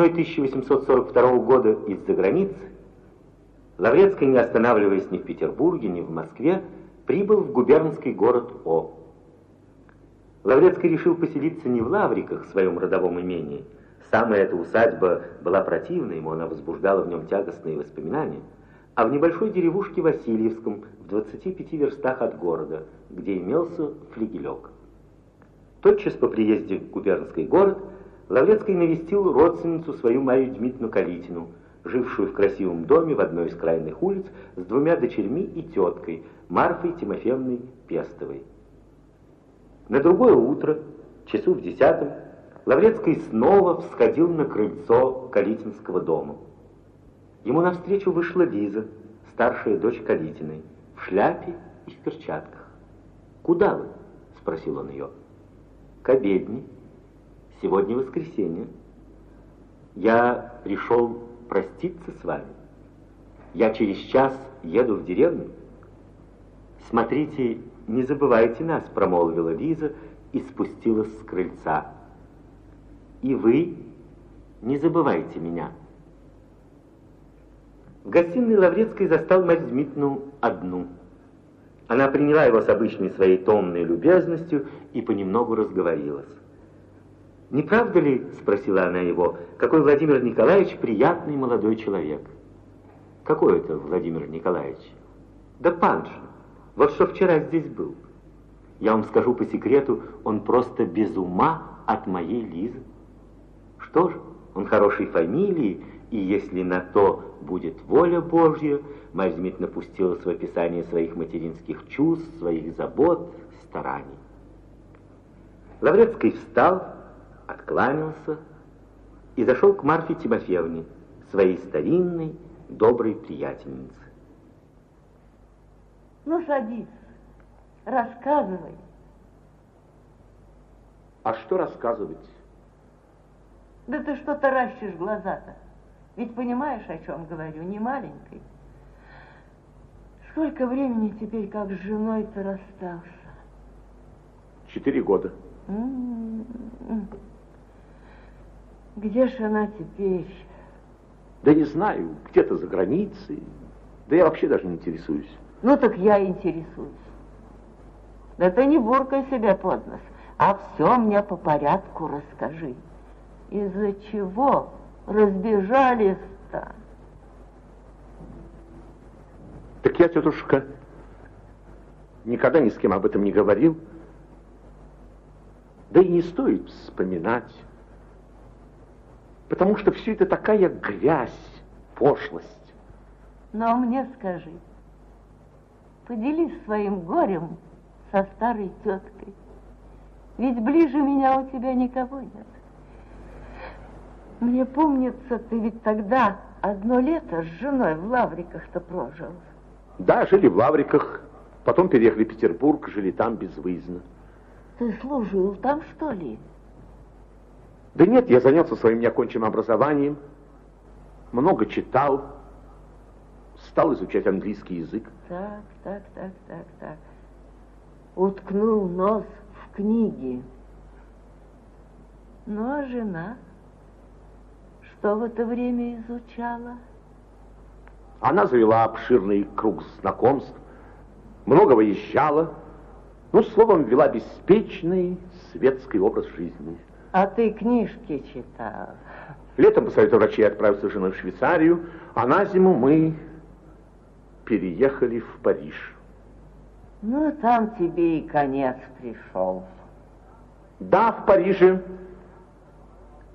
Весной 1842 года из-за границы, Лаврецкий, не останавливаясь ни в Петербурге, ни в Москве, прибыл в губернский город О. Лаврецкий решил поселиться не в Лавриках, в своем родовом имении. Самая эта усадьба была противна ему, она возбуждала в нем тягостные воспоминания, а в небольшой деревушке Васильевском, в 25 верстах от города, где имелся флигелек. Тотчас по приезде в губернский город Лаврецкий навестил родственницу свою Марию Дмитриевну Калитину, жившую в красивом доме в одной из крайних улиц с двумя дочерьми и теткой, Марфой Тимофеевной Пестовой. На другое утро, часу в десятом, Лаврецкий снова всходил на крыльцо Калитинского дома. Ему навстречу вышла Лиза, старшая дочь Калитиной, в шляпе и в перчатках. «Куда вы?» — спросил он ее. «К обедне. Сегодня воскресенье. Я пришел проститься с вами. Я через час еду в деревню. Смотрите, не забывайте нас, промолвила Лиза и спустилась с крыльца. И вы не забывайте меня. В гостиной Лаврецкой застал Марь Дмитриевну одну. Она приняла его с обычной своей томной любезностью и понемногу разговорилась. «Не правда ли, — спросила она его, — какой Владимир Николаевич приятный молодой человек?» «Какой это Владимир Николаевич?» «Да паншин, вот что вчера здесь был. Я вам скажу по секрету, он просто без ума от моей Лизы. Что ж, он хорошей фамилии, и если на то будет воля Божья, Марья Дмитриевна пустилась в описание своих материнских чувств, своих забот, стараний. Лаврецкий встал, откланялся и зашел к Марфе Тимофеевне, своей старинной, доброй приятельнице. Ну, садись, рассказывай. А что рассказывать? Да ты что таращишь глаза-то? Ведь понимаешь, о чем говорю, не маленькой. Сколько времени теперь, как с женой ты расстался? Четыре года. -м -м. Где же она теперь? Да не знаю, где-то за границей. Да я вообще даже не интересуюсь. Ну так я интересуюсь. Да ты не буркай себя под нос, а все мне по порядку расскажи. Из-за чего разбежались-то? Так я, тетушка, никогда ни с кем об этом не говорил. Да и не стоит вспоминать. Потому что все это такая грязь, пошлость. Но мне скажи, поделись своим горем со старой теткой. Ведь ближе меня у тебя никого нет. Мне помнится, ты ведь тогда одно лето с женой в Лавриках-то прожил. Да, жили в Лавриках, потом переехали в Петербург, жили там безвыездно. Ты служил там, что ли? Да нет, я занялся своим неоконченным образованием, много читал, стал изучать английский язык. Так, так, так, так, так. Уткнул нос в книги. Ну, а жена что в это время изучала? Она завела обширный круг знакомств, много выезжала, ну, словом, вела беспечный светский образ жизни. А ты книжки читал? Летом по совету врачей отправился женой в Швейцарию, а на зиму мы переехали в Париж. Ну, там тебе и конец пришел. Да, в Париже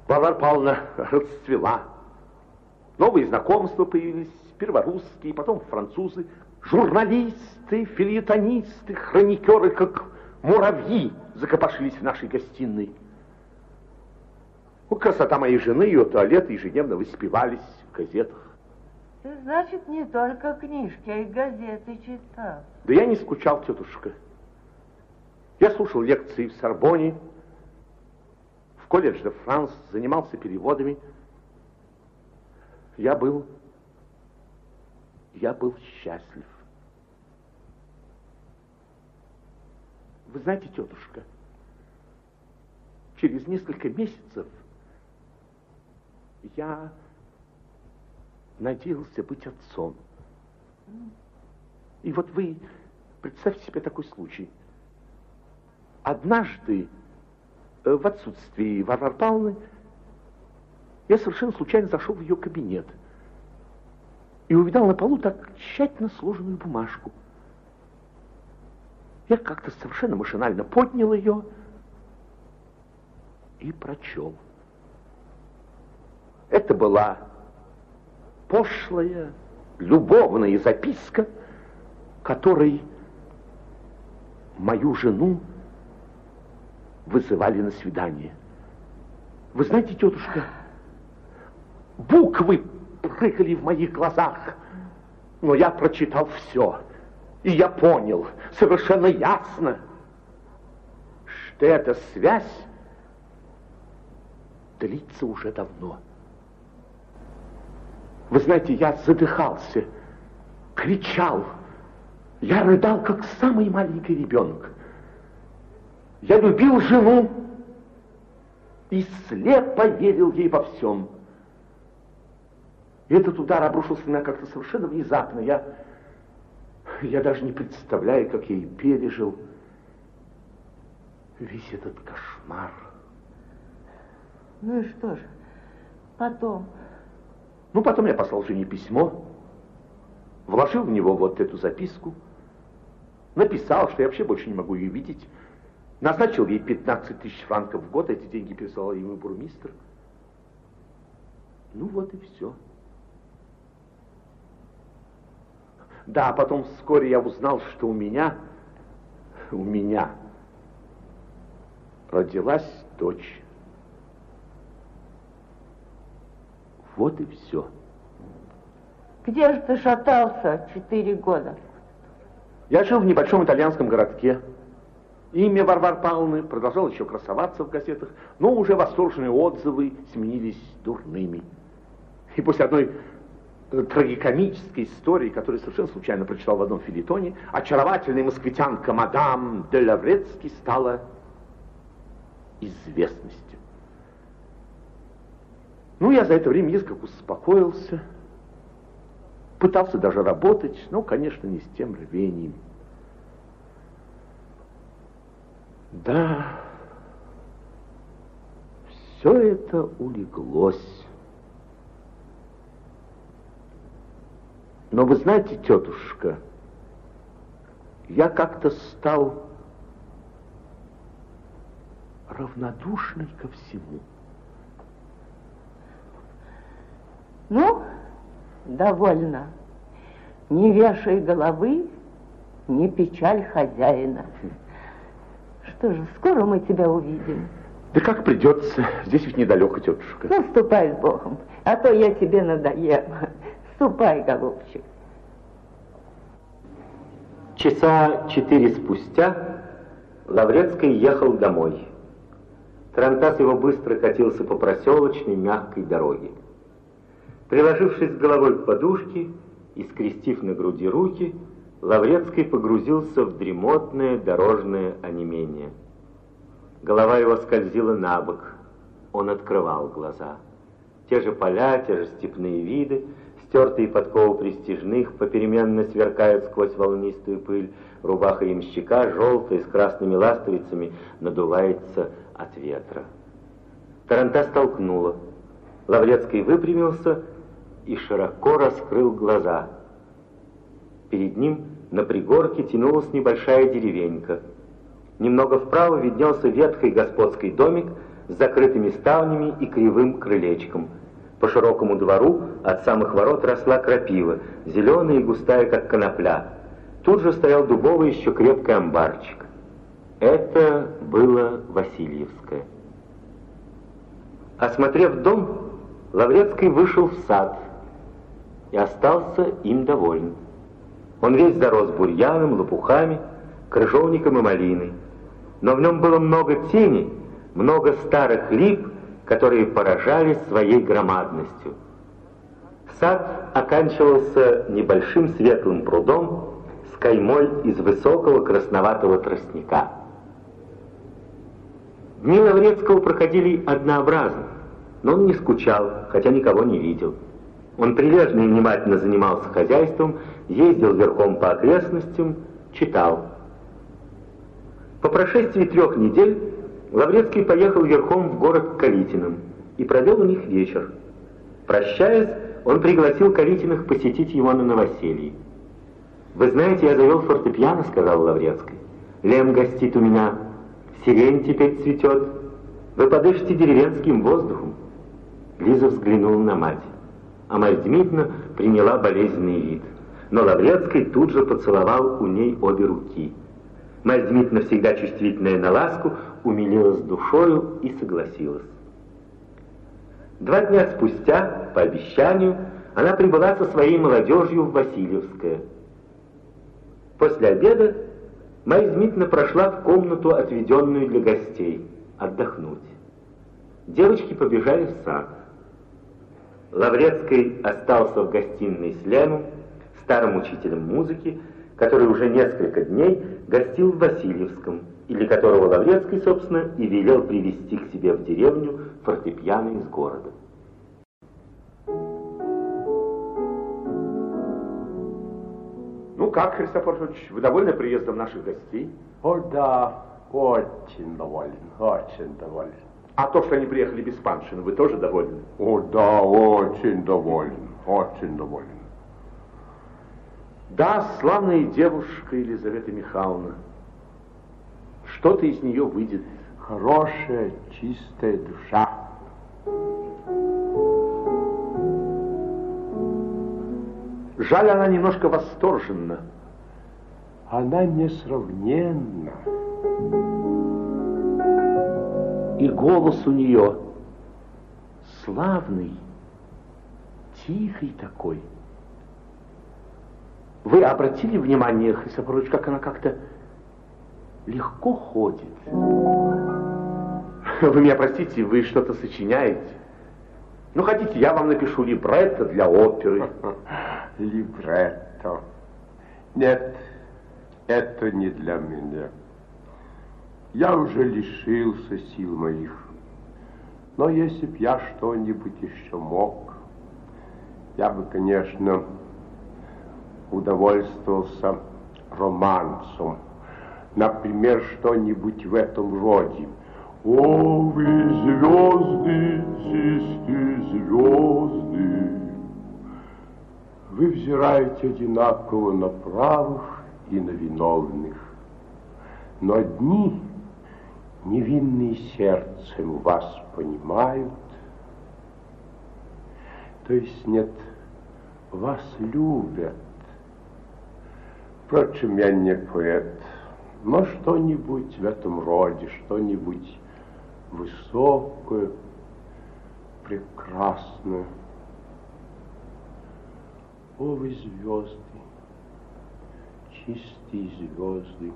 Варвара Павловна расцвела. Новые знакомства появились, перворусские, потом французы, журналисты, филетонисты, хроникеры, как муравьи, закопошились в нашей гостиной. Ну, красота моей жены, ее туалеты ежедневно воспевались в газетах. Ты, значит, не только книжки, а и газеты читал. Да я не скучал, тетушка. Я слушал лекции в Сорбоне, в колледж де Франс, занимался переводами. Я был... Я был счастлив. Вы знаете, тетушка, через несколько месяцев Я надеялся быть отцом. И вот вы представьте себе такой случай. Однажды э, в отсутствии Варвары Павловны я совершенно случайно зашел в ее кабинет и увидал на полу так тщательно сложенную бумажку. Я как-то совершенно машинально поднял ее и прочел. Это была пошлая, любовная записка, которой мою жену вызывали на свидание. Вы знаете, тетушка, буквы прыгали в моих глазах, но я прочитал все, и я понял совершенно ясно, что эта связь длится уже давно. Вы знаете, я задыхался, кричал, я рыдал, как самый маленький ребенок. Я любил жену и слепо верил ей во всем. И этот удар обрушился на меня как-то совершенно внезапно. Я, я даже не представляю, как я и пережил весь этот кошмар. Ну и что ж, потом... Ну, потом я послал жене письмо, вложил в него вот эту записку, написал, что я вообще больше не могу ее видеть, назначил ей 15 тысяч франков в год, эти деньги прислал ему бурмистр. Ну вот и все. Да, потом вскоре я узнал, что у меня, у меня родилась дочь. Вот и все. Где же ты шатался четыре года? Я жил в небольшом итальянском городке. Имя Варвар Павловны продолжало еще красоваться в газетах, но уже восторженные отзывы сменились дурными. И после одной э, трагикомической истории, которую совершенно случайно прочитал в одном филитоне, очаровательная москвитянка мадам де Лаврецки стала известностью. Ну, я за это время несколько успокоился, пытался даже работать, но, конечно, не с тем рвением. Да, все это улеглось. Но вы знаете, тетушка, я как-то стал равнодушной ко всему. Ну, довольно. Не вешай головы, не печаль хозяина. Что же, скоро мы тебя увидим. Да как придется, здесь ведь недалеко, тетушка. Ну, ступай с Богом, а то я тебе надоем. Ступай, голубчик. Часа четыре спустя Лаврецкий ехал домой. Тарантас его быстро катился по проселочной мягкой дороге. Приложившись головой к подушке и скрестив на груди руки, Лаврецкий погрузился в дремотное дорожное онемение. Голова его скользила на бок, он открывал глаза. Те же поля, те же степные виды, стертые подковы престижных, попеременно сверкают сквозь волнистую пыль, рубаха ямщика, желтая, с красными ластовицами, надувается от ветра. Таранта столкнула. Лаврецкий выпрямился и широко раскрыл глаза. Перед ним на пригорке тянулась небольшая деревенька. Немного вправо виднелся ветхий господский домик с закрытыми ставнями и кривым крылечком. По широкому двору от самых ворот росла крапива, зеленая и густая, как конопля. Тут же стоял дубовый еще крепкий амбарчик. Это было Васильевское. Осмотрев дом, Лаврецкий вышел в сад, и остался им доволен. Он весь зарос бурьяном, лопухами, крыжовником и малиной. Но в нем было много тени, много старых лип, которые поражали своей громадностью. Сад оканчивался небольшим светлым прудом с каймой из высокого красноватого тростника. Дни Лаврецкого проходили однообразно. но он не скучал, хотя никого не видел. Он прилежно и внимательно занимался хозяйством, ездил верхом по окрестностям, читал. По прошествии трех недель Лаврецкий поехал верхом в город к Калитиным и провел у них вечер. Прощаясь, он пригласил Калитиных посетить его на новоселье. «Вы знаете, я завел фортепиано», — сказал Лаврецкий. «Лем гостит у меня, сирень теперь цветет. Вы подышите деревенским воздухом». Лиза взглянула на мать. А Марья Дмитриевна приняла болезненный вид. Но Лаврецкий тут же поцеловал у ней обе руки. Марья Дмитриевна, всегда чувствительная на ласку, умилилась душою и согласилась. Два дня спустя, по обещанию, она прибыла со своей молодежью в Васильевское. После обеда Марья Дмитриевна прошла в комнату, отведенную для гостей, отдохнуть. Девочки побежали в сад. Лаврецкий остался в гостиной с Леном, старым учителем музыки, который уже несколько дней гостил в Васильевском, или которого Лаврецкий, собственно, и велел привести к себе в деревню фортепиано из города. Ну как, Христофор Федорович, вы довольны приездом наших гостей? О, да, очень доволен, очень доволен. А то, что они приехали без Паншина, вы тоже довольны? О, да, очень доволен, очень доволен. Да, славная девушка Елизавета Михайловна. Что-то из нее выйдет. Хорошая, чистая душа. Жаль, она немножко восторженна. Она несравненна. И голос у нее славный, тихий такой. Вы обратили внимание, Хрисопорович, как она как-то легко ходит? Вы меня простите, вы что-то сочиняете? Ну, хотите, я вам напишу либретто для оперы. Либретто. Нет, это не для меня. Я уже лишился сил моих. Но если б я что-нибудь еще мог, я бы, конечно, удовольствовался романсом. Например, что-нибудь в этом роде. О, вы звезды, чистые звезды, вы взираете одинаково на правых и на виновных. Но одни невинные сердцем вас понимают, то есть нет, вас любят. Впрочем, я не поэт, но что-нибудь в этом роде, что-нибудь высокое, прекрасное. О, вы звезды, чистые звезды,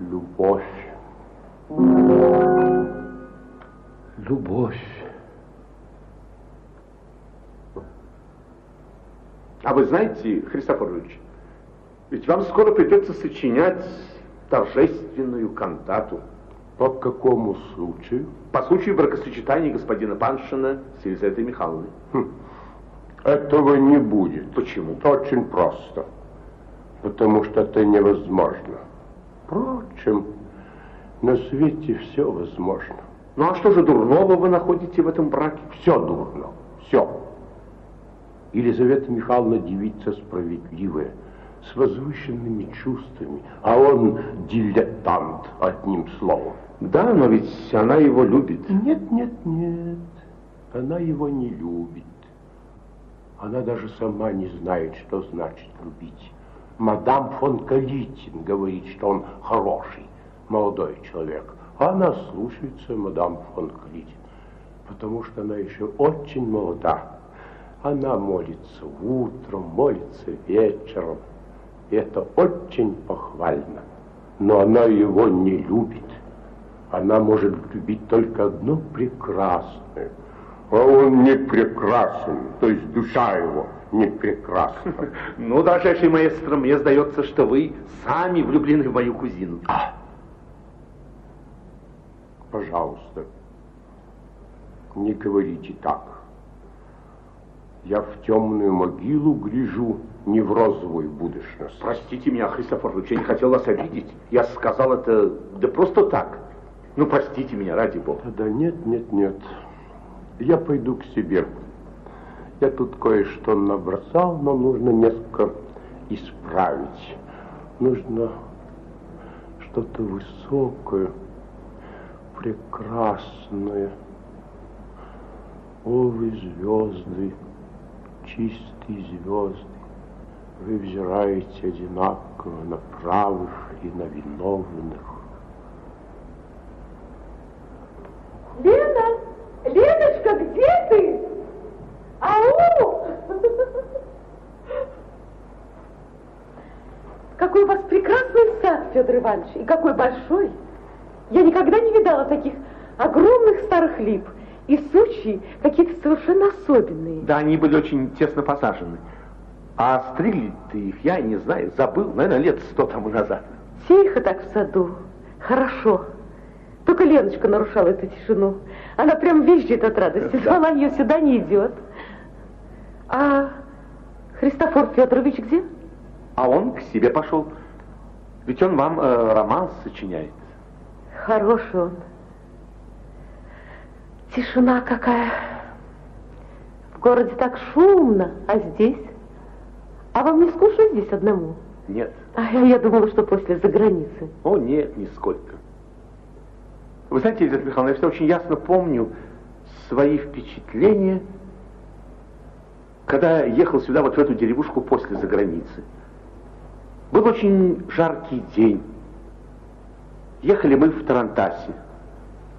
любовь. Любовь. А вы знаете, Христофорович, ведь вам скоро придется сочинять торжественную кантату. По какому случаю? По случаю бракосочетания господина Паншина с Елизаветой Михайловной. Хм. Этого не будет. Почему? Очень просто. Потому что это невозможно. Впрочем, на свете все возможно. Ну а что же дурного вы находите в этом браке? Все дурно. Все. Елизавета Михайловна девица справедливая, с возвышенными чувствами, а он дилетант, одним словом. Да, но ведь она его любит. Нет, нет, нет, она его не любит. Она даже сама не знает, что значит любить. Мадам фон Калитин говорит, что он хороший, молодой человек. Она слушается мадам фон Калитин, потому что она еще очень молода. Она молится утром, молится вечером. И это очень похвально. Но она его не любит. Она может любить только одно прекрасное. А он не прекрасен, то есть душа его не прекрасна. Ну, дорожайший маэстро, мне сдается, что вы сами влюблены в мою кузину. А, пожалуйста. не говорите так. Я в темную могилу гляжу, не в розовую будущность. Простите меня, Христофор Ильич, я не хотел вас обидеть. Я сказал это, да просто так. Ну, простите меня, ради бога. Да нет, нет, нет. Я пойду к себе. Я тут кое-что набросал, но нужно несколько исправить. Нужно что-то высокое, прекрасное. О, вы звезды, чистые звезды, вы взираете одинаково на правых и на виновных. Лена, Леночка, где ты? Ау! Какой у вас прекрасный сад, Федор Иванович, и какой большой. Я никогда не видала таких огромных старых лип. И сучьи какие-то совершенно особенные. Да, они были очень тесно посажены. А стригли ты их, я не знаю, забыл, наверное, лет сто тому назад. Тихо так в саду, хорошо. Только Леночка нарушала эту тишину. Она прям визжит от радости. Звала ее сюда, не идет. А Христофор Федорович где? А он к себе пошел. Ведь он вам э, роман сочиняет. Хороший он. Тишина какая. В городе так шумно, а здесь? А вам не скучно здесь одному? Нет. А я, я думала, что после за границы. О, нет, нисколько. Вы знаете, Елизавета Михайловна, я все очень ясно помню свои впечатления, когда ехал сюда, вот в эту деревушку после за границы. Был очень жаркий день. Ехали мы в Тарантасе.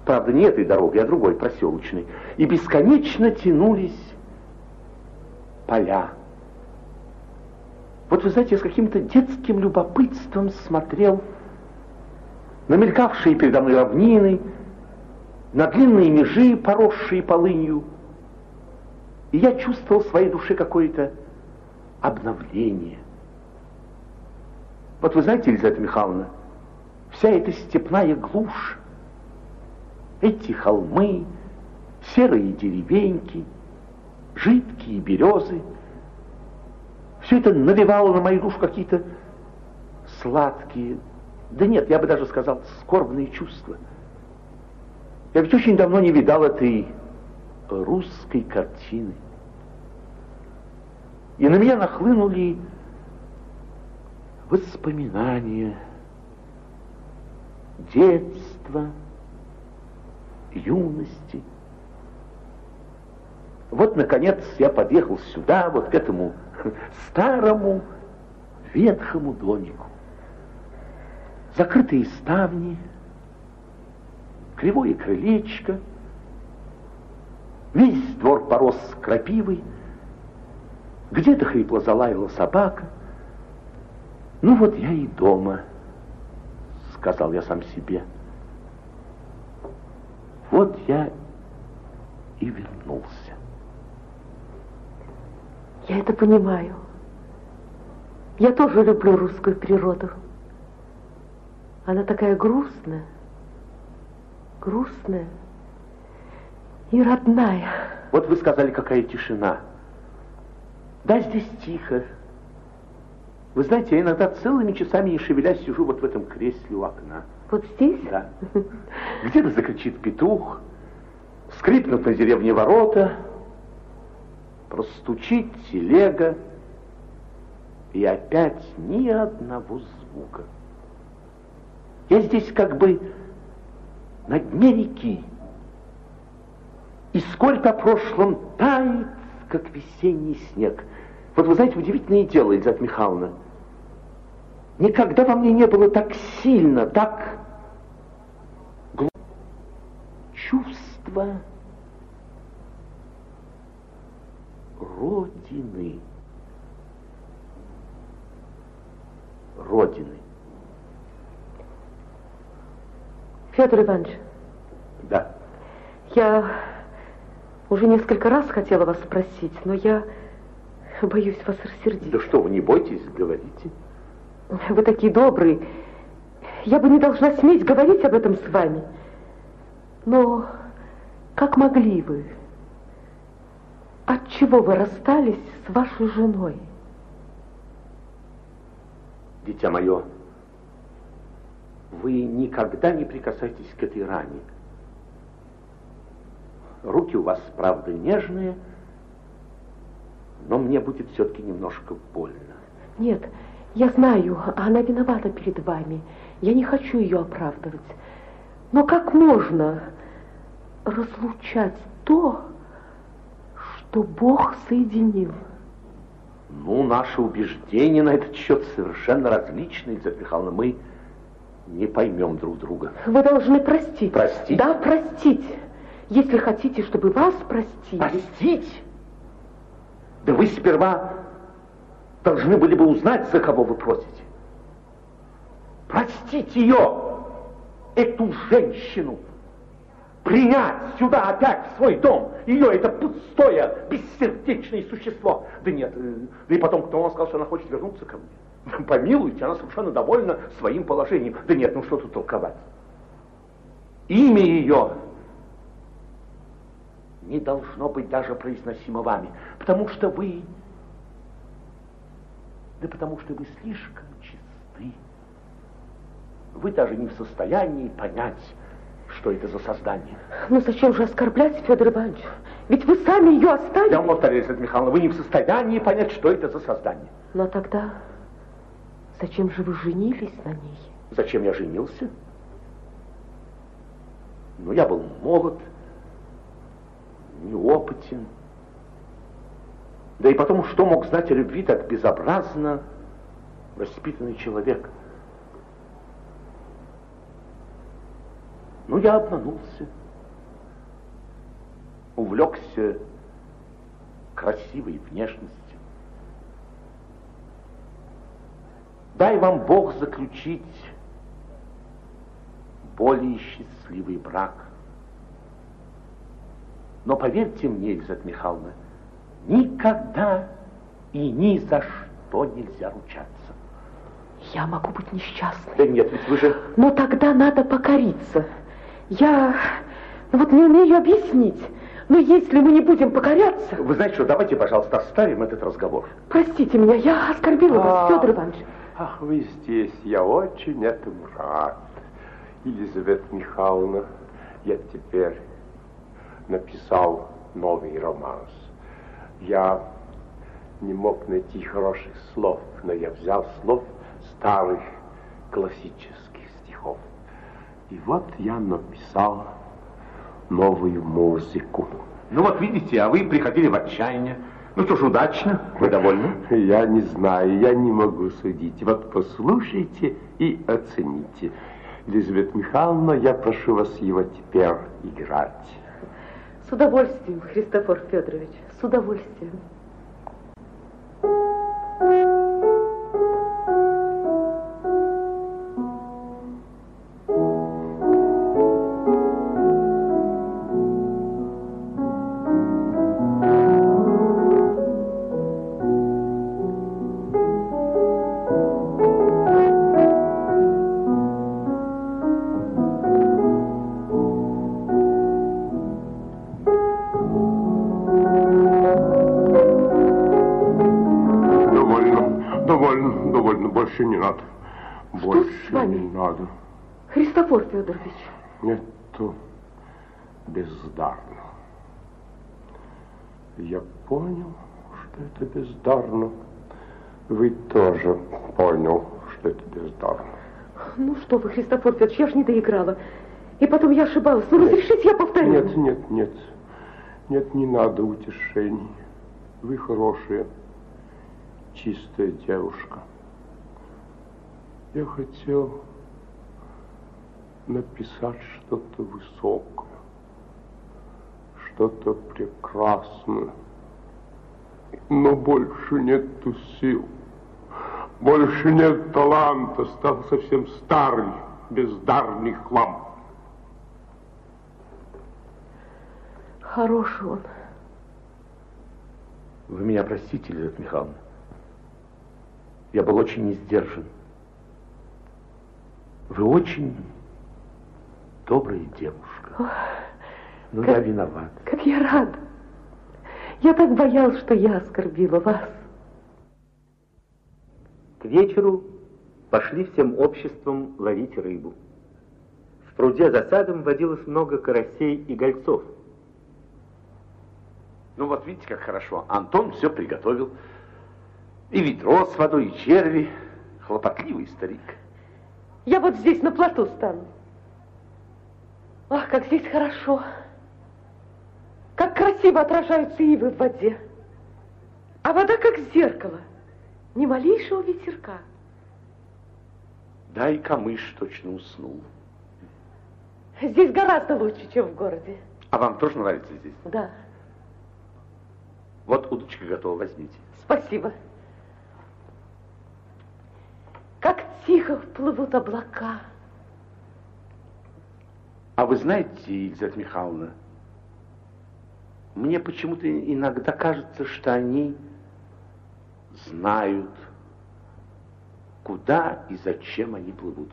Правда, не этой дорогой, а другой, проселочной. И бесконечно тянулись поля. Вот вы знаете, я с каким-то детским любопытством смотрел на мелькавшие передо мной равнины, на длинные межи, поросшие полынью. И я чувствовал в своей душе какое-то обновление. Вот вы знаете, Елизавета Михайловна, вся эта степная глушь, эти холмы, серые деревеньки, жидкие березы, все это навевало на мою душу какие-то сладкие, да нет, я бы даже сказал, скорбные чувства. Я ведь очень давно не видал этой русской картины. И на меня нахлынули воспоминания детства, юности. Вот, наконец, я подъехал сюда, вот к этому старому ветхому домику. Закрытые ставни, кривое крылечко, весь двор порос крапивой, где-то хрипло залаяла собака. Ну вот я и дома, сказал я сам себе. Вот я и вернулся. Я это понимаю. Я тоже люблю русскую природу. Она такая грустная, грустная и родная. Вот вы сказали, какая тишина. Да, здесь тихо. Вы знаете, я иногда целыми часами не шевелясь сижу вот в этом кресле у окна. Вот здесь? Да. Где-то закричит петух, скрипнут на деревне ворота, простучит телега, и опять ни одного звука. Я здесь как бы на дне реки, и сколько прошлом тает, как весенний снег. Вот вы знаете, удивительное дело, Елизавета Михайловна, никогда во мне не было так сильно, так чувство Родины. Родины. Федор Иванович. Да. Я уже несколько раз хотела вас спросить, но я боюсь вас рассердить. Да что вы, не бойтесь, говорите. Вы такие добрые. Я бы не должна сметь говорить об этом с вами. Но как могли вы? От чего вы расстались с вашей женой? Дитя мое, вы никогда не прикасайтесь к этой ране. Руки у вас, правда, нежные, но мне будет все-таки немножко больно. Нет, я знаю, она виновата перед вами. Я не хочу ее оправдывать. Но как можно разлучать то, что Бог соединил? Ну, наши убеждения на этот счет совершенно различны, Елизавета Михайловна. Мы не поймем друг друга. Вы должны простить. Простить? Да, простить. Если хотите, чтобы вас простили. Простить? Да вы сперва должны были бы узнать, за кого вы просите. Простить ее, эту женщину, принять сюда опять в свой дом. Ее это пустое, бессердечное существо. Да нет, э, да и потом кто вам сказал, что она хочет вернуться ко мне? Помилуйте, она совершенно довольна своим положением. Да нет, ну что тут толковать? Имя ее не должно быть даже произносимо вами, потому что вы да потому что вы слишком чисты. Вы даже не в состоянии понять, что это за создание. Ну зачем же оскорблять Федор Иванович? Ведь вы сами ее оставили. Я вам повторяю, Елизавета Михайловна, вы не в состоянии понять, что это за создание. Но тогда зачем же вы женились на ней? Зачем я женился? Ну, я был молод, неопытен. Да и потом, что мог знать о любви так безобразно воспитанный человек? Ну, я обманулся, увлекся красивой внешностью. Дай вам Бог заключить более счастливый брак. Но поверьте мне, Елизавета Михайловна, никогда и ни за что нельзя ручаться. Я могу быть несчастной. Да нет, ведь вы же... Но тогда надо покориться. Я ну вот не умею объяснить. Но если мы не будем покоряться... Вы знаете что, давайте, пожалуйста, оставим этот разговор. Простите меня, я оскорбила вас, А. Федор Иванович. Ах, вы здесь, я очень этому рад. Елизавета Михайловна, я теперь написал новый романс. Я не мог найти хороших слов, но я взял слов старых классических стихов. И вот я написал новую музыку. Ну вот видите, а вы приходили в отчаяние. Ну что ж, удачно. Вы довольны? Я не знаю, я не могу судить. Вот послушайте и оцените. Елизавета Михайловна, я прошу вас его теперь играть. С удовольствием, Христофор Федорович, с удовольствием. Федорович, я же не доиграла. И потом я ошибалась. Ну, разрешите, я повторю. Нет, нет, нет. Нет, не надо утешений. Вы хорошая, чистая девушка. Я хотел написать что-то высокое, что-то прекрасное. Но больше нету сил, больше нет таланта, стал совсем старый, бездарный хлам. Хороший он. Вы меня простите, Елизавета Михайловна. Я был очень не сдержан. Вы очень добрая девушка. Ну, как, я виноват. Как я рада. Я так боялась, что я оскорбила вас. К вечеру пошли всем обществом ловить рыбу. В пруде за садом водилось много карасей и гольцов. Ну вот видите, как хорошо. Антон все приготовил. И ведро с водой, и черви. Хлопотливый старик. Я вот здесь на плоту стану. Ах, как здесь хорошо. Как красиво отражаются ивы в воде. А вода как зеркало. Ни малейшего ветерка. Да и камыш точно уснул. Здесь гораздо лучше, чем в городе. А вам тоже нравится здесь? Да, Вот удочка готова, возьмите. спасибо. Как тихо плывут облака. А вы знаете, Елизавета Михайловна, мне почему-то иногда кажется, что они знают, куда и зачем они плывут.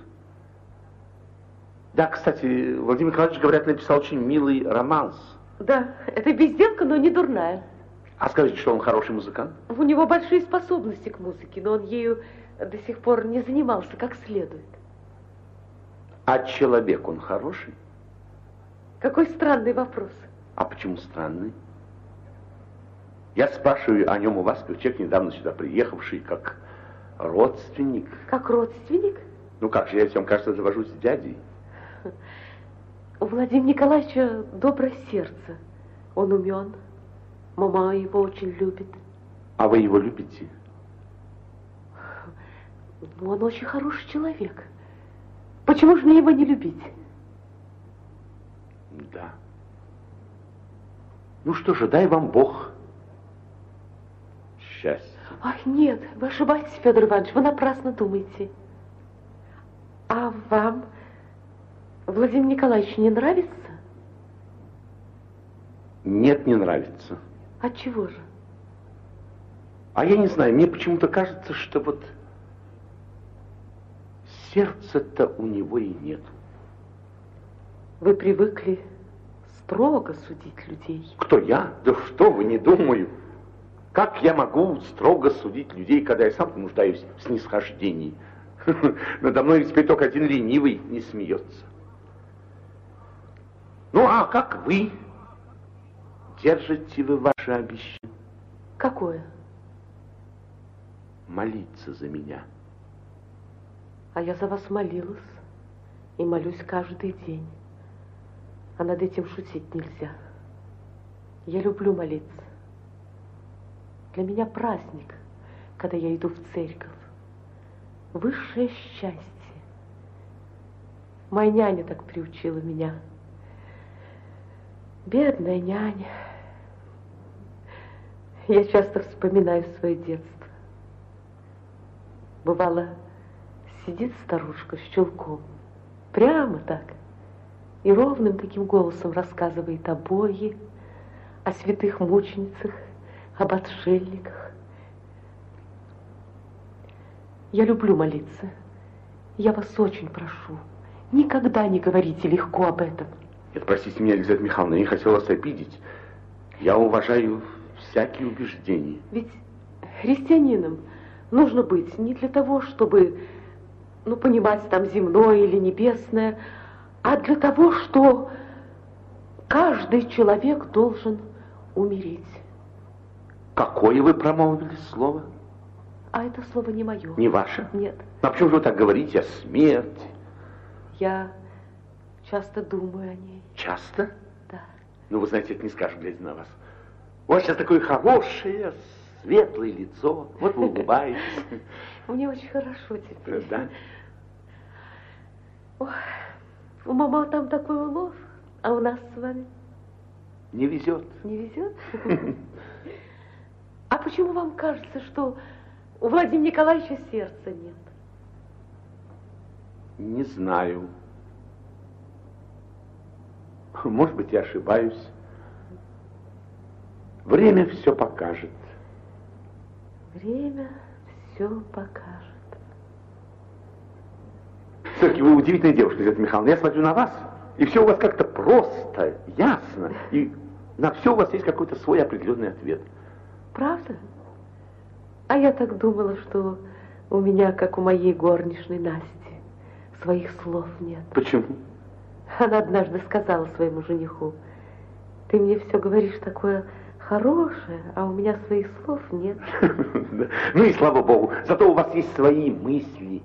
Да, кстати, Владимир Николаевич, говорят, написал очень милый романс. Да, это безделка, но не дурная. А скажите, что он хороший музыкант? У него большие способности к музыке, но он ею до сих пор не занимался как следует. А человек он хороший? Какой странный вопрос. А почему странный? Я спрашиваю о нем у вас, как человек, недавно сюда приехавший, как родственник. Как родственник? Ну как же, я всем, кажется, завожусь с дядей. У Владимира Николаевича доброе сердце. Он умен. Мама его очень любит. А вы его любите? Ну, Он очень хороший человек. Почему же мне его не любить? Да. Ну что же, дай вам Бог счастья. Ах, нет, вы ошибаетесь, Федор Иванович, вы напрасно думаете. А вам Владимир Николаевич не нравится? Нет, не нравится. Отчего же? А я не знаю, мне почему-то кажется, что вот сердца-то у него и нет. Вы привыкли строго судить людей. Кто я? Да что вы, не думаю. Как я могу строго судить людей, когда я сам нуждаюсь в снисхождении? Надо мной теперь только один ленивый не смеется. Ну, а как вы держите вы ваше обещание Какое? молиться за меня? А я за вас молилась и молюсь каждый день. А над этим шутить нельзя. Я люблю молиться. Для меня праздник, когда я иду в церковь. Высшее счастье. Моя няня так приучила меня. Бедная няня. Я часто вспоминаю свое детство. Бывало, сидит старушка с чулком, прямо так, и ровным таким голосом рассказывает о Боге, о святых мученицах, об отшельниках. Я люблю молиться. Я вас очень прошу, никогда не говорите легко об этом. Нет, простите меня, Елизавета Михайловна, я не хотел вас обидеть. Я уважаю всякие убеждения. Ведь христианином нужно быть не для того, чтобы, ну, понимать там земное или небесное, а для того, что каждый человек должен умереть. Какое вы промолвили слово? А это слово не мое. Не ваше? Нет. А почему же вы так говорите о смерти? Я часто думаю о ней. Часто? Да. Ну, вы знаете, это не скажешь, глядя на вас. У вас сейчас такое хорошее, светлое лицо. Вот вы улыбаетесь. Мне очень хорошо теперь. Да? Ой, у мамы там такой улов, а у нас с вами Не везет. не везет. Почему вам кажется, что у Владимира Николаевича сердца нет? Не знаю. Может быть, я ошибаюсь. Время все покажет. Время все покажет. Все-таки вы удивительная девушка, Елизавета Михайловна. Я смотрю на вас И все у вас как-то просто, ясно, и на все у вас есть какой-то свой определенный ответ. Правда? А я так думала, что у меня, как у моей горничной Насти, своих слов нет. Почему? Она однажды сказала своему жениху, ты мне все говоришь такое хорошее, а у меня своих слов нет. Ну и слава богу, зато у вас есть свои мысли.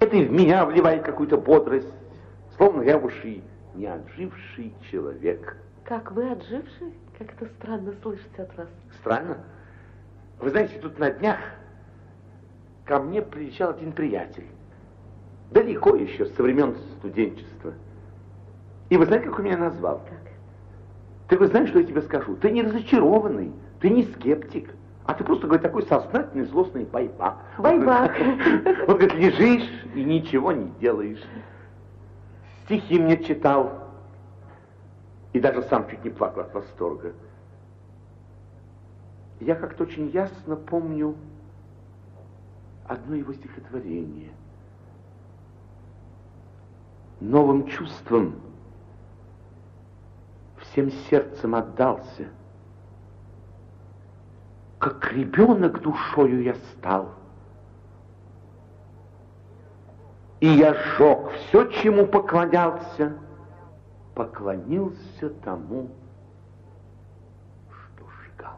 Это и в меня вливает какую-то бодрость, словно я уж и не отживший человек. Как вы отживший? Как это странно слышать от вас. Странно? Вы знаете, тут на днях ко мне приезжал один приятель. Далеко еще, со времен студенчества. И вы знаете, как он меня назвал? Как? Ты вы знаешь, что я тебе скажу? Ты не разочарованный, ты не скептик. А ты просто, говорит, такой сознательный, злостный байбак. Байбак. Вот, говорит, лежишь и ничего не делаешь. Стихи мне читал. И даже сам чуть не плакал от восторга. Я как-то очень ясно помню одно его стихотворение. Новым чувством всем сердцем отдался. Как ребенок душою я стал. И я сжег все, чему поклонялся, поклонился тому, что сжигал.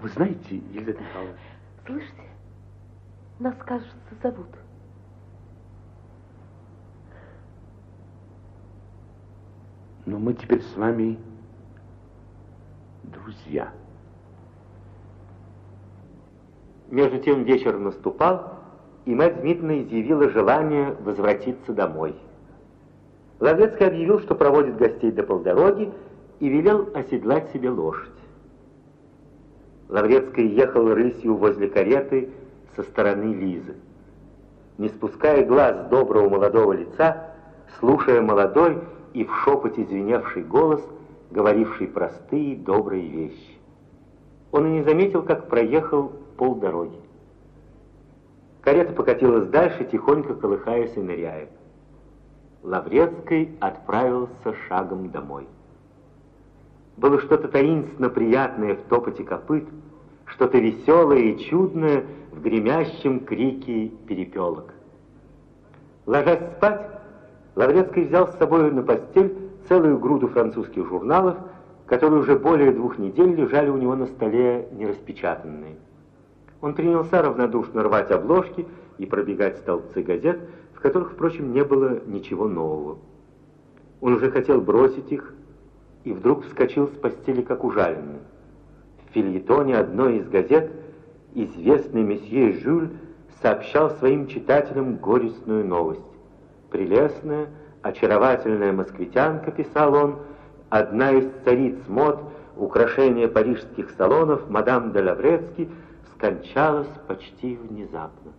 Вы знаете, Елизавета Михайловна, Слышите? Нас, кажется, зовут. но мы теперь с вами друзья. Между тем вечер наступал, и мать Дмитриевна изъявила желание возвратиться домой. Лаврецкий объявил, что проводит гостей до полдороги, и велел оседлать себе лошадь. Лаврецкий ехал рысью возле кареты со стороны Лизы. Не спуская глаз доброго молодого лица, слушая молодой и в шепоте звеневший голос, говоривший простые добрые вещи. Он и не заметил, как проехал полдороги. Карета покатилась дальше, тихонько колыхаясь и ныряя. Лаврецкий отправился шагом домой. Было что-то таинственно приятное в топоте копыт, что-то веселое и чудное в гремящем крике перепелок. Ложась спать, Лаврецкий взял с собой на постель целую груду французских журналов, которые уже более двух недель лежали у него на столе нераспечатанные. Он принялся равнодушно рвать обложки и пробегать столбцы газет, которых, впрочем, не было ничего нового. Он уже хотел бросить их, и вдруг вскочил с постели, как ужаленный. В фильетоне одной из газет известный месье Жюль сообщал своим читателям горестную новость. Прелестная, очаровательная москвитянка, писал он, одна из цариц мод, украшения парижских салонов, мадам де Лаврецкий, скончалась почти внезапно.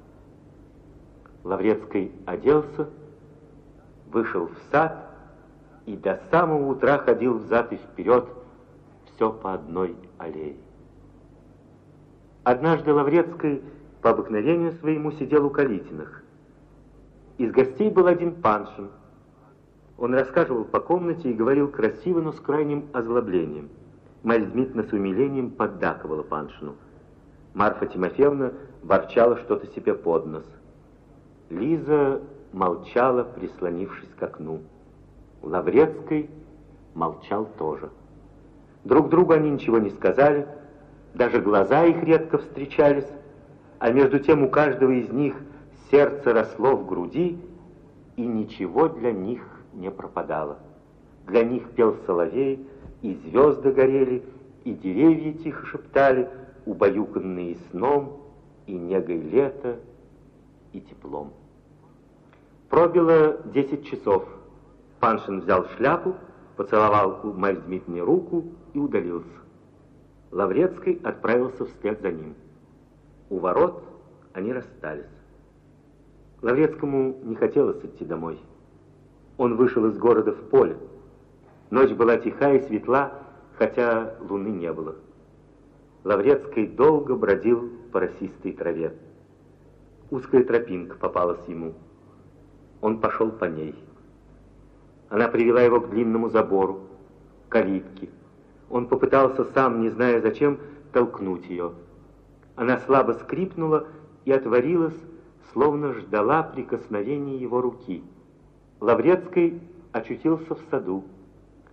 Лаврецкий оделся, вышел в сад и до самого утра ходил взад и вперед, все по одной аллее. Однажды Лаврецкий по обыкновению своему сидел у Калитиных. Из гостей был один Паншин. Он рассказывал по комнате и говорил красиво, но с крайним озлоблением. Марья Дмитриевна с умилением поддакивала Паншину. Марфа Тимофеевна ворчала что-то себе под нос. Лиза молчала, прислонившись к окну. Лаврецкий молчал тоже. Друг другу они ничего не сказали, даже глаза их редко встречались, а между тем у каждого из них сердце росло в груди, и ничего для них не пропадало. Для них пел соловей, и звезды горели, и деревья тихо шептали, убаюканные сном, и негой лета, и теплом. Пробило десять часов. Паншин взял шляпу, поцеловал у Марьи Дмитриевны руку и удалился. Лаврецкий отправился вслед за ним. У ворот они расстались. Лаврецкому не хотелось идти домой. Он вышел из города в поле. Ночь была тиха и светла, хотя луны не было. Лаврецкий долго бродил по росистой траве. Узкая тропинка попалась ему. Он пошел по ней. Она привела его к длинному забору, калитке. Он попытался сам, не зная зачем, толкнуть ее. Она слабо скрипнула и отворилась, словно ждала прикосновения его руки. Лаврецкий очутился в саду,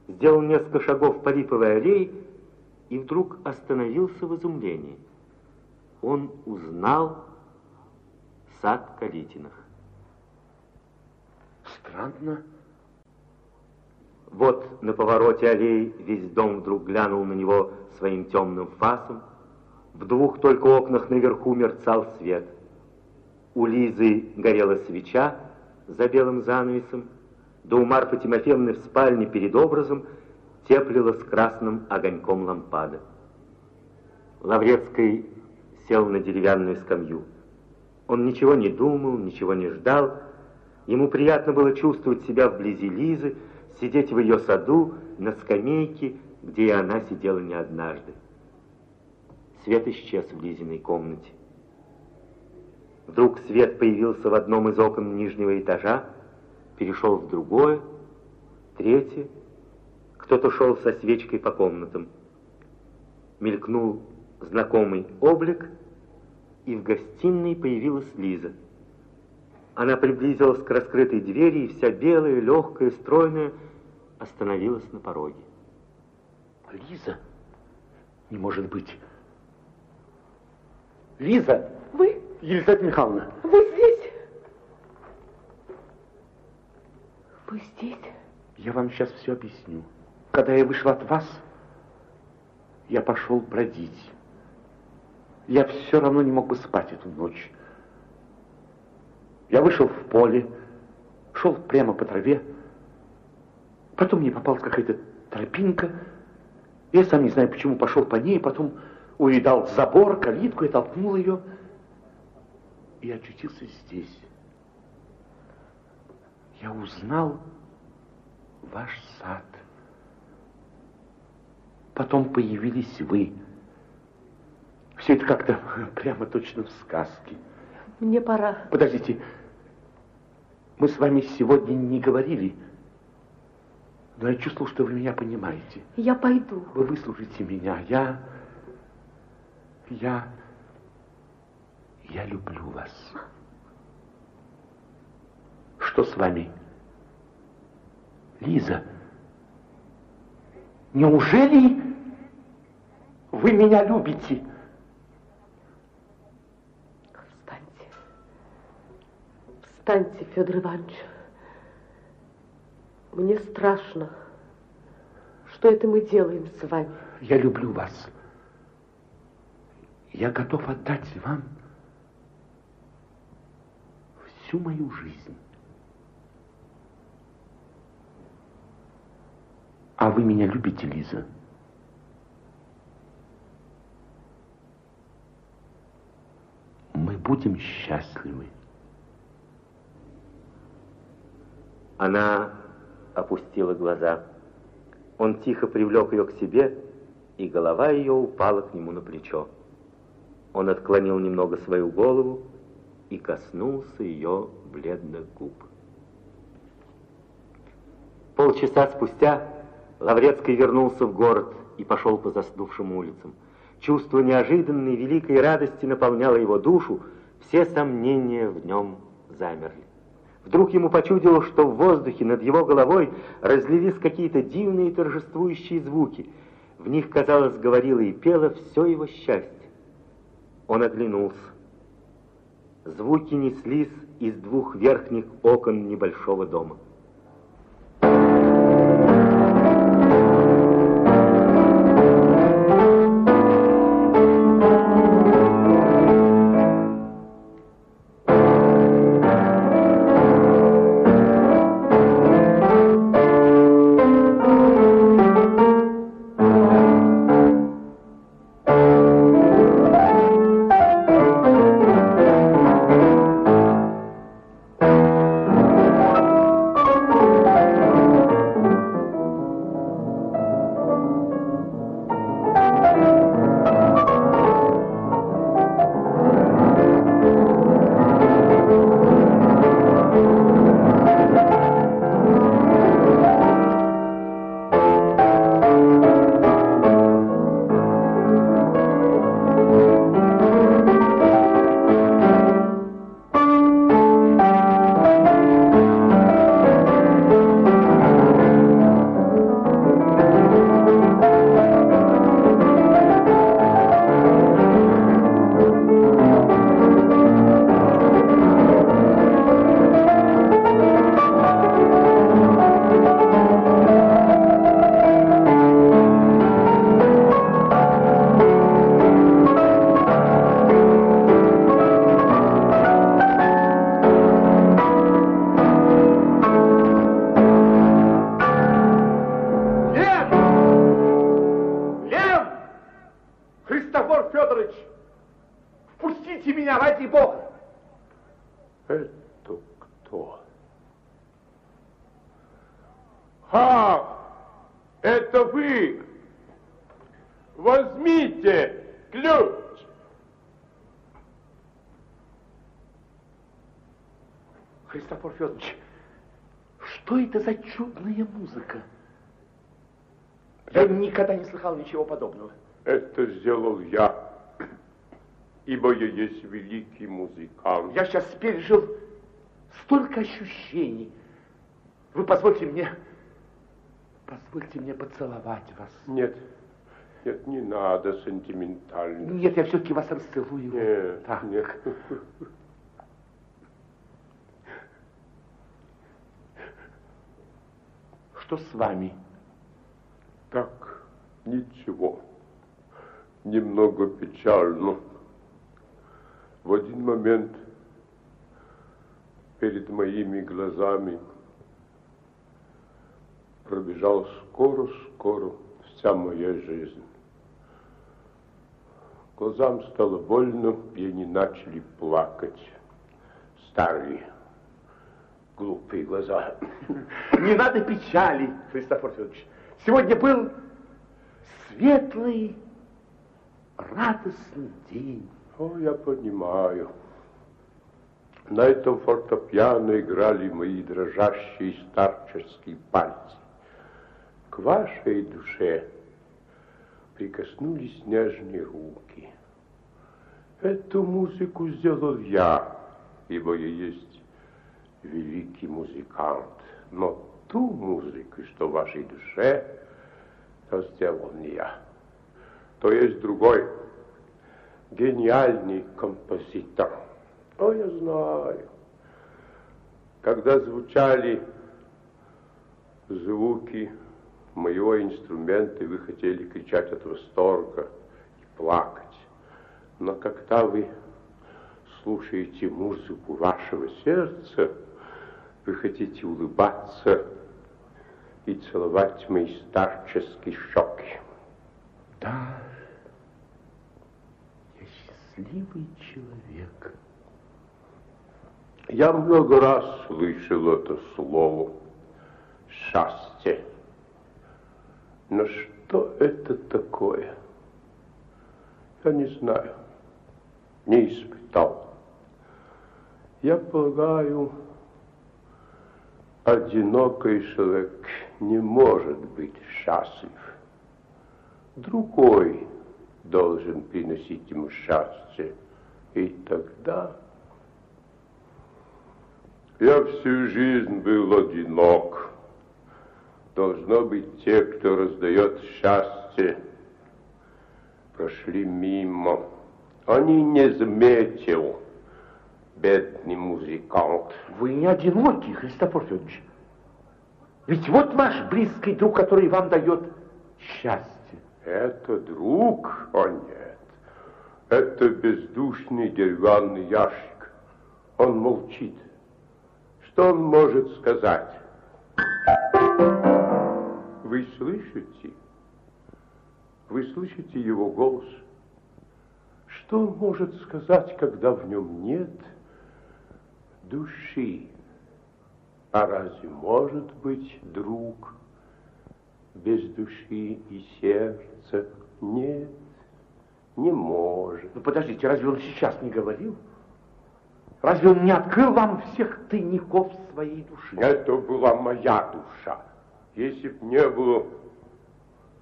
сделал несколько шагов по липовой аллее и вдруг остановился в изумлении. Он узнал сад Калитиных. Странно. Вот на повороте аллеи весь дом вдруг глянул на него своим темным фасом. В двух только окнах наверху мерцал свет. У Лизы горела свеча за белым занавесом, да у Марфы Тимофеевны в спальне перед образом теплилась красным огоньком лампада. Лаврецкий сел на деревянную скамью. Он ничего не думал, ничего не ждал. Ему приятно было чувствовать себя вблизи Лизы, сидеть в ее саду, на скамейке, где и она сидела не однажды. Свет исчез в Лизиной комнате. Вдруг свет появился в одном из окон нижнего этажа, перешел в другое, третье. Кто-то шел со свечкой по комнатам. Мелькнул знакомый облик, и в гостиной появилась Лиза. Она приблизилась к раскрытой двери, и вся белая, легкая, стройная, остановилась на пороге. Лиза? Не может быть. Лиза! Вы? Елизавета Михайловна! Вы здесь? Вы здесь? Я вам сейчас все объясню. Когда я вышел от вас, я пошел бродить. Я все равно не мог бы спать эту ночь. Я вышел в поле, шел прямо по траве. Потом мне попалась какая-то тропинка. Я сам не знаю, почему пошел по ней, потом увидал забор, калитку и толкнул ее. И очутился здесь. Я узнал ваш сад. Потом появились вы. Все это как-то прямо точно в сказке. Мне пора. Подождите. Мы с вами сегодня не говорили, но я чувствовал, что вы меня понимаете. Я пойду. Вы выслушайте меня. Я... Я... Я люблю вас. Что с вами? Лиза, неужели вы меня любите? Встаньте. Встаньте, Федор Иванович. Мне страшно. Что это мы делаем с вами? Я люблю вас. Я готов отдать вам всю мою жизнь. А вы меня любите, Лиза? Мы будем счастливы. Она опустила глаза. Он тихо привлек ее к себе, и голова ее упала к нему на плечо. Он отклонил немного свою голову и коснулся ее бледных губ. Полчаса спустя Лаврецкий вернулся в город и пошел по заснувшим улицам. Чувство неожиданной великой радости наполняло его душу, все сомнения в нем замерли. Вдруг ему почудилось, что в воздухе над его головой разлились какие-то дивные торжествующие звуки. В них, казалось, говорило и пело все его счастье. Он оглянулся. Звуки неслись из двух верхних окон небольшого дома. Федорович, что это за чудная музыка? Я никогда не слыхал ничего подобного. Это сделал я, ибо я есть великий музыкант. Я сейчас пережил столько ощущений. Вы позвольте мне, позвольте мне поцеловать вас. Нет, нет, не надо сентиментально. Нет, я все-таки вас расцелую. Нет, так. нет. Что с вами? Так, ничего. Немного печально. В один момент перед моими глазами пробежала скоро-скоро вся моя жизнь. Глазам стало больно, и они начали плакать. Старые, глупые глаза. Не надо печали, Христофор Федорович. Сегодня был светлый, радостный день. О, я понимаю. На этом фортепиано играли мои дрожащие старческие пальцы. К вашей душе прикоснулись нежные руки. Эту музыку сделал я, ибо я есть великий музыкант. Но ту музыку, что в вашей душе, то сделал не я. То есть другой, гениальный композитор. О, я знаю. Когда звучали звуки моего инструмента, вы хотели кричать от восторга и плакать. Но когда вы слушаете музыку вашего сердца, вы хотите улыбаться и целовать мои старческие щеки. Да, я счастливый человек. Я много раз слышал это слово «счастье». Но что это такое? Я не знаю, не испытал. Я полагаю, одинокий человек не может быть счастлив. Другой должен приносить ему счастье. И тогда я всю жизнь был одинок. Должно быть, те, кто раздает счастье, прошли мимо. Они не заметил, бедный музыкант. Вы не одиноки, Христофор Федорович. Ведь вот ваш близкий друг, который вам дает счастье. Это друг? О, нет. Это бездушный деревянный ящик. Он молчит. Что он может сказать? Вы слышите? Вы слышите его голос? Что он может сказать, когда в нем нет души? А разве может быть друг без души и сердца? Нет, не может. Ну подождите, разве он сейчас не говорил? Разве он не открыл вам всех тайников своей души? Это была моя душа. Если б не было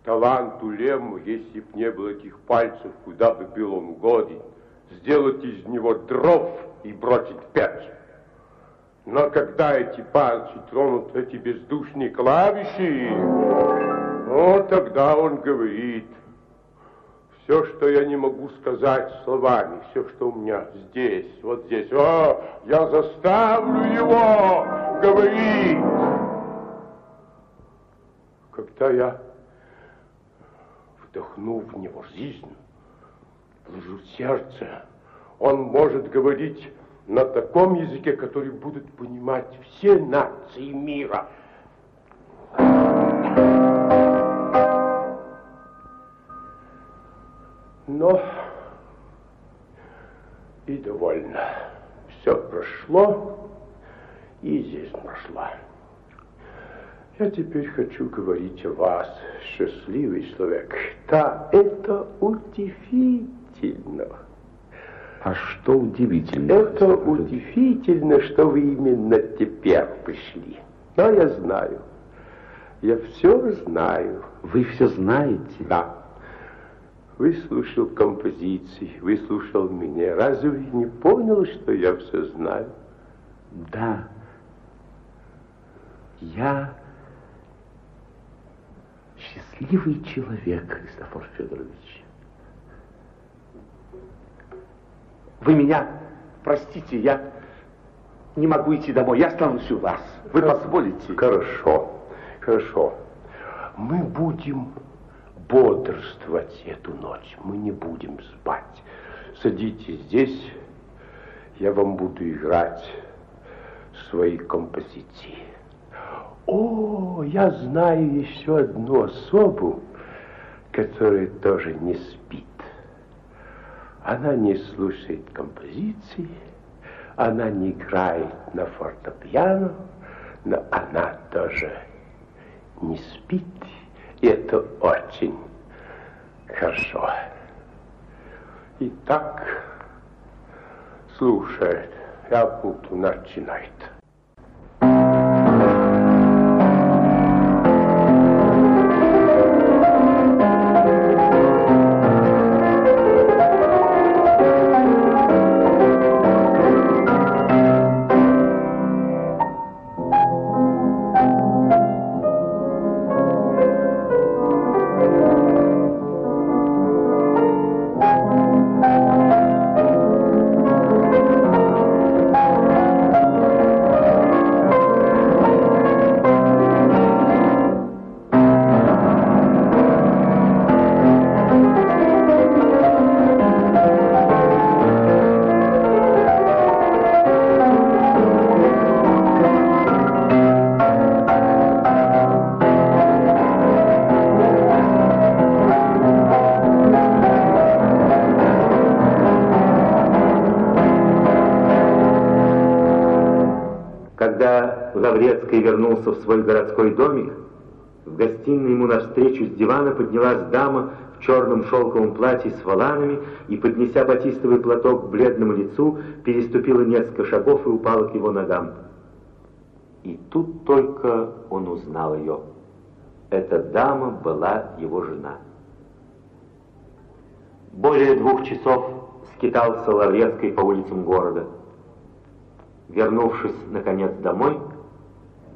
таланту Лему, если б не было этих пальцев, куда бы был он годен, сделать из него дров и бросить печь. Но когда эти пальцы тронут эти бездушные клавиши, вот тогда он говорит, все, что я не могу сказать словами, все, что у меня здесь, вот здесь, о, я заставлю его говорить. Когда я вдохну в него жизнь, вложу сердце, он может говорить на таком языке, который будут понимать все нации мира. Но и довольно. Все прошло, и жизнь прошла. Я теперь хочу говорить о вас, счастливый человек. Да, это удивительно. А что удивительно? Это удивительно, что вы именно теперь пришли. Но я знаю. Я все знаю. Вы все знаете? Да. Выслушал композиции, выслушал меня. Разве вы не понял, что я все знаю? Да. Я счастливый человек, Христофор Федорович. Вы меня простите, я не могу идти домой, я останусь у вас. Вы позволите? Хорошо, хорошо. Мы будем бодрствовать эту ночь. Мы не будем спать. Садитесь здесь, я вам буду играть свои композиции. О, я знаю еще одну особу, которая тоже не спит. Она не слушает композиции, она не играет на фортепиано, но она тоже не спит. И это очень хорошо. Итак, слушает, я буду начинать. В свой городской домик, в гостиной ему навстречу с дивана поднялась дама в черном шелковом платье с воланами и, поднеся батистовый платок к бледному лицу, переступила несколько шагов и упала к его ногам. И тут только он узнал ее. Эта дама была его жена. Более двух часов скитался Лаврецкий по улицам города. Вернувшись, наконец, домой,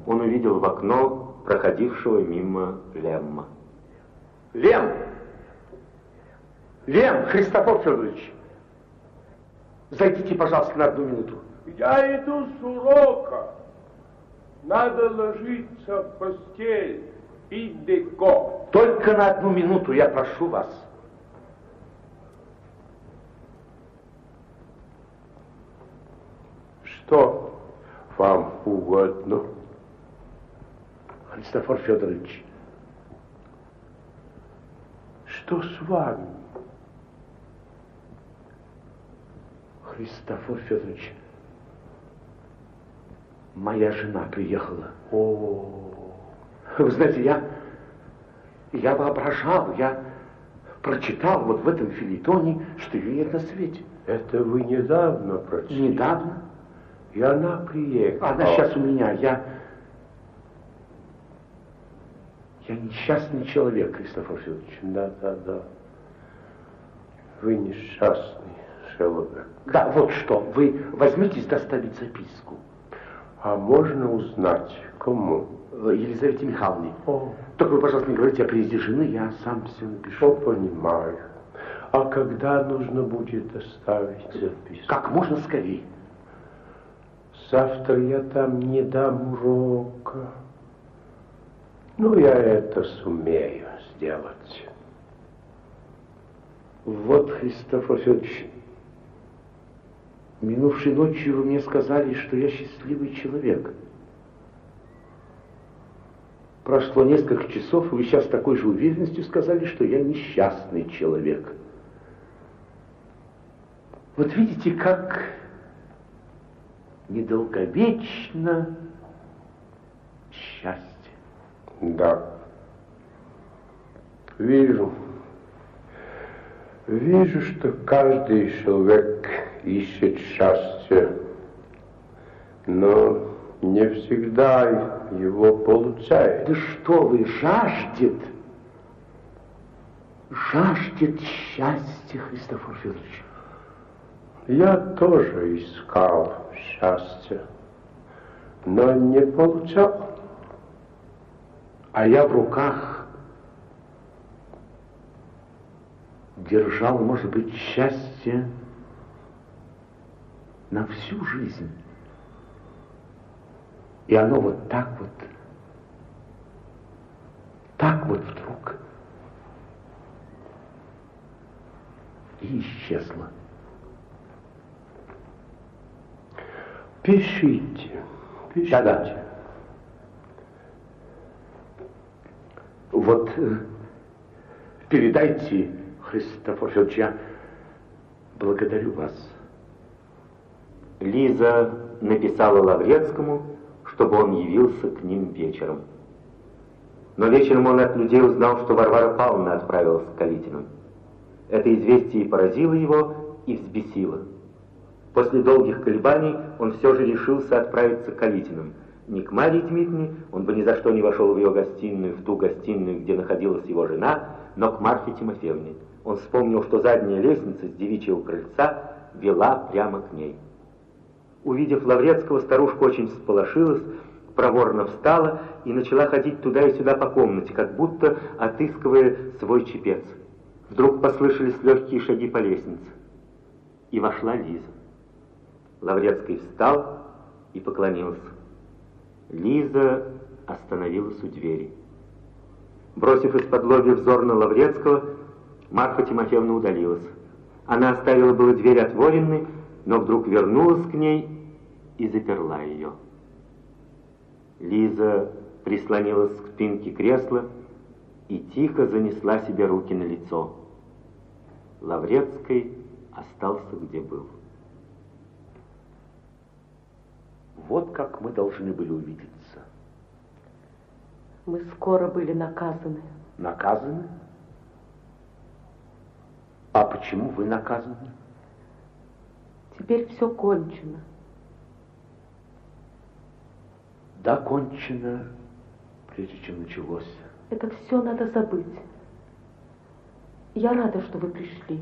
он увидел в окно проходившего мимо Лемма. Лем! Лем, Христофор Федорович! Зайдите, пожалуйста, на одну минуту. Я иду с урока. Надо ложиться в постель. Идеко. Только на одну минуту, я прошу вас. Что вам угодно? Христофор Федорович, что с вами? Христофор Федорович, моя жена приехала. О, Вы знаете, я, я воображал, я прочитал вот в этом филитоне, что ее нет на свете. это вы недавно прочли? Недавно. И она приехала. Она сейчас у меня. Я, я несчастный человек, Христофор Федорович. Да, да, да. Вы несчастный человек. Да, вот что, вы возьмитесь доставить записку А можно узнать, кому? э, Елизавете Михайловне. О, Только вы, пожалуйста, не говорите о приезде жены, я сам все напишу. понимаю. А когда нужно будет доставить записку? Как можно скорее. Завтра я там не дам урока. Ну, я это сумею сделать. Вот, Христофор Федорович, минувшей ночью вы мне сказали, что я счастливый человек. Прошло несколько часов, и вы сейчас с такой же уверенностью сказали, что я несчастный человек. Вот видите, как недолговечно счастье. Да. Вижу. Вижу, что каждый человек ищет счастье, но не всегда его получает. Да что вы, жаждет, жаждет счастья, Христофор Федорович. Я тоже искал счастья, но не получал. А я в руках держал, может быть, счастье на всю жизнь. И оно вот так вот, так вот вдруг и исчезло. Пишите, пишите. Да-да. Вот э, передайте, Христофор Федорович, я благодарю вас. Лиза написала Лаврецкому, чтобы он явился к ним вечером. Но вечером он от людей узнал, что Варвара Павловна отправилась к Калитину. Это известие поразило его и взбесило. После долгих колебаний он все же решился отправиться к Калитиным. Не к Марии Дмитриевне, он бы ни за что не вошел в ее гостиную, в ту гостиную, где находилась его жена, но к Марфе Тимофеевне. Он вспомнил, что задняя лестница с девичьего крыльца вела прямо к ней. Увидев Лаврецкого, старушка очень всполошилась, проворно встала и начала ходить туда и сюда по комнате, как будто отыскивая свой чепец. Вдруг послышались легкие шаги по лестнице. И вошла Лиза. Лаврецкий встал и поклонился. Лиза остановилась у двери. Бросив из-под лоби взор на Лаврецкого, Марфа Тимофеевна удалилась. Она оставила было дверь отворенной, но вдруг вернулась к ней и заперла ее. Лиза прислонилась к спинке кресла и тихо занесла себе руки на лицо. Лаврецкий остался где был. Вот как мы должны были увидеться. Мы скоро были наказаны. Наказаны? А почему вы наказаны? Теперь все кончено. Да, кончено, прежде чем началось. Это все надо забыть. Я рада, что вы пришли.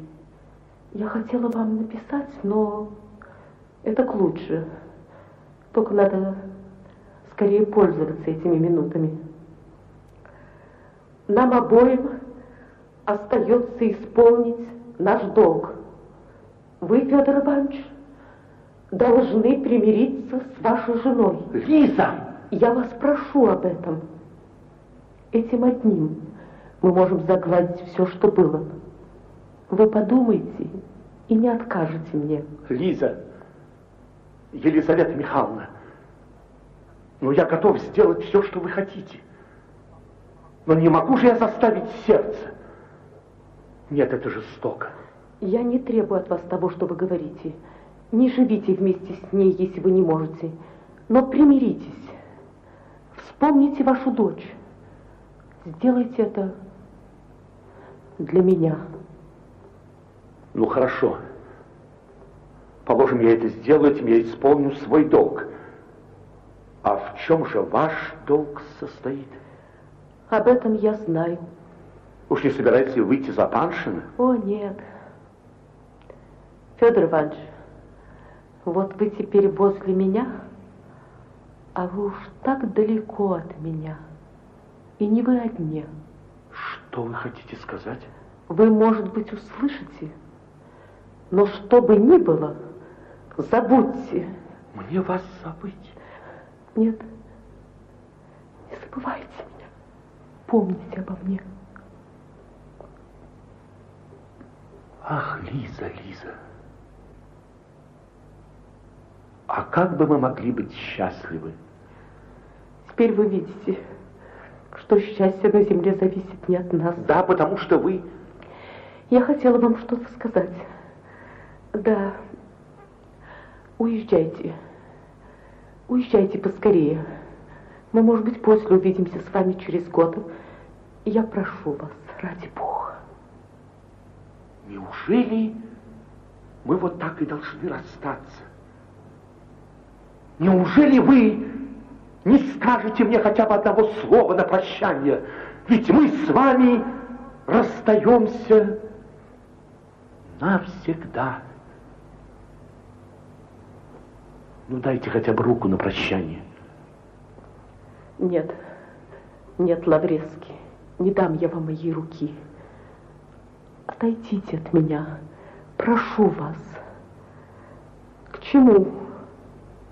Я хотела вам написать, но это к лучше. Только надо скорее пользоваться этими минутами. Нам обоим остается исполнить наш долг. Вы, Федор Иванович, должны примириться с вашей женой. Лиза! Я вас прошу об этом. Этим одним мы можем загладить все, что было. Вы подумайте и не откажете мне. Лиза, Елизавета Михайловна, ну я готов сделать все, что вы хотите. Но не могу же я заставить сердце. Нет, это жестоко. Я не требую от вас того, что вы говорите. Не живите вместе с ней, если вы не можете. Но примиритесь. Вспомните вашу дочь. Сделайте это для меня. Ну, хорошо. Положим, я это сделаю, этим я исполню свой долг. А в чем же ваш долг состоит? Об этом я знаю. Уж не собираетесь выйти за Паншина? О, нет. Федор Иванович, вот вы теперь возле меня, а вы уж так далеко от меня. И не вы одни. Что вы хотите сказать? Вы, может быть, услышите, но что бы ни было, забудьте. Мне вас забыть? Нет, не забывайте меня. Помните обо мне. Ах, Лиза, Лиза. А как бы мы могли быть счастливы? Теперь вы видите, что счастье на земле зависит не от нас. Да, потому что вы... Я хотела вам что-то сказать. Да. Уезжайте. Уезжайте поскорее. Мы, может быть, после увидимся с вами через год. Я прошу вас, ради Бога. Неужели мы вот так и должны расстаться? Неужели вы не скажете мне хотя бы одного слова на прощание? Ведь мы с вами расстаемся навсегда. Ну, дайте хотя бы руку на прощание. Нет, нет, Лаврецкий, не дам я вам моей руки. Отойдите от меня, прошу вас. К чему?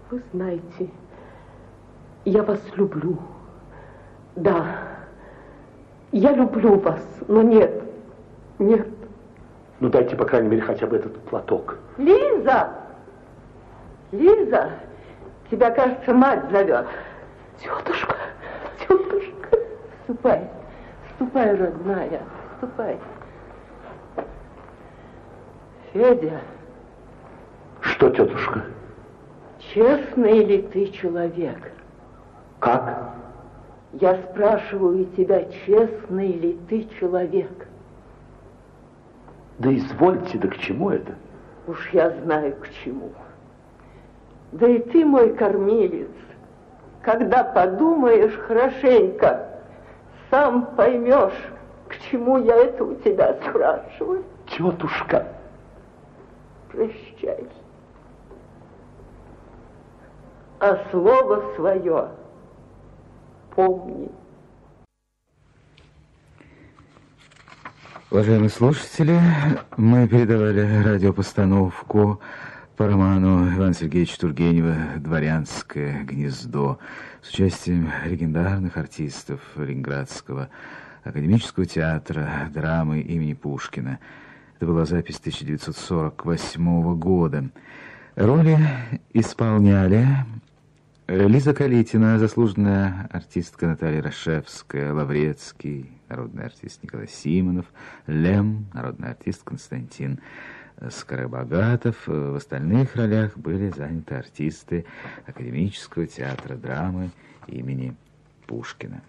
Вы знаете, я вас люблю. Да, я люблю вас, но нет, нет. Ну, дайте, по крайней мере, хотя бы этот платок. Лиза! Лиза, тебя, кажется, мать зовет. Тетушка, тетушка. Ступай, ступай, родная, ступай. Федя. Что, тетушка? Честный ли ты человек? Как? Я спрашиваю тебя, честный ли ты человек? Да извольте, да к чему это? Уж я знаю, к чему. Да и ты, мой кормилец, когда подумаешь хорошенько, сам поймешь, к чему я это у тебя спрашиваю. Тетушка. Прощай. А слово свое помни. Уважаемые слушатели, мы передавали радиопостановку по роману Ивана Сергеевича Тургенева «Дворянское гнездо» с участием легендарных артистов Ленинградского академического театра драмы имени Пушкина. Это была запись 1948 года. Роли исполняли Лиза Калитина, заслуженная артистка Наталья Рашевская, Лаврецкий, народный артист Николай Симонов, Лем, народный артист Константин Скоробогатов. В остальных ролях были заняты артисты Академического театра драмы имени Пушкина.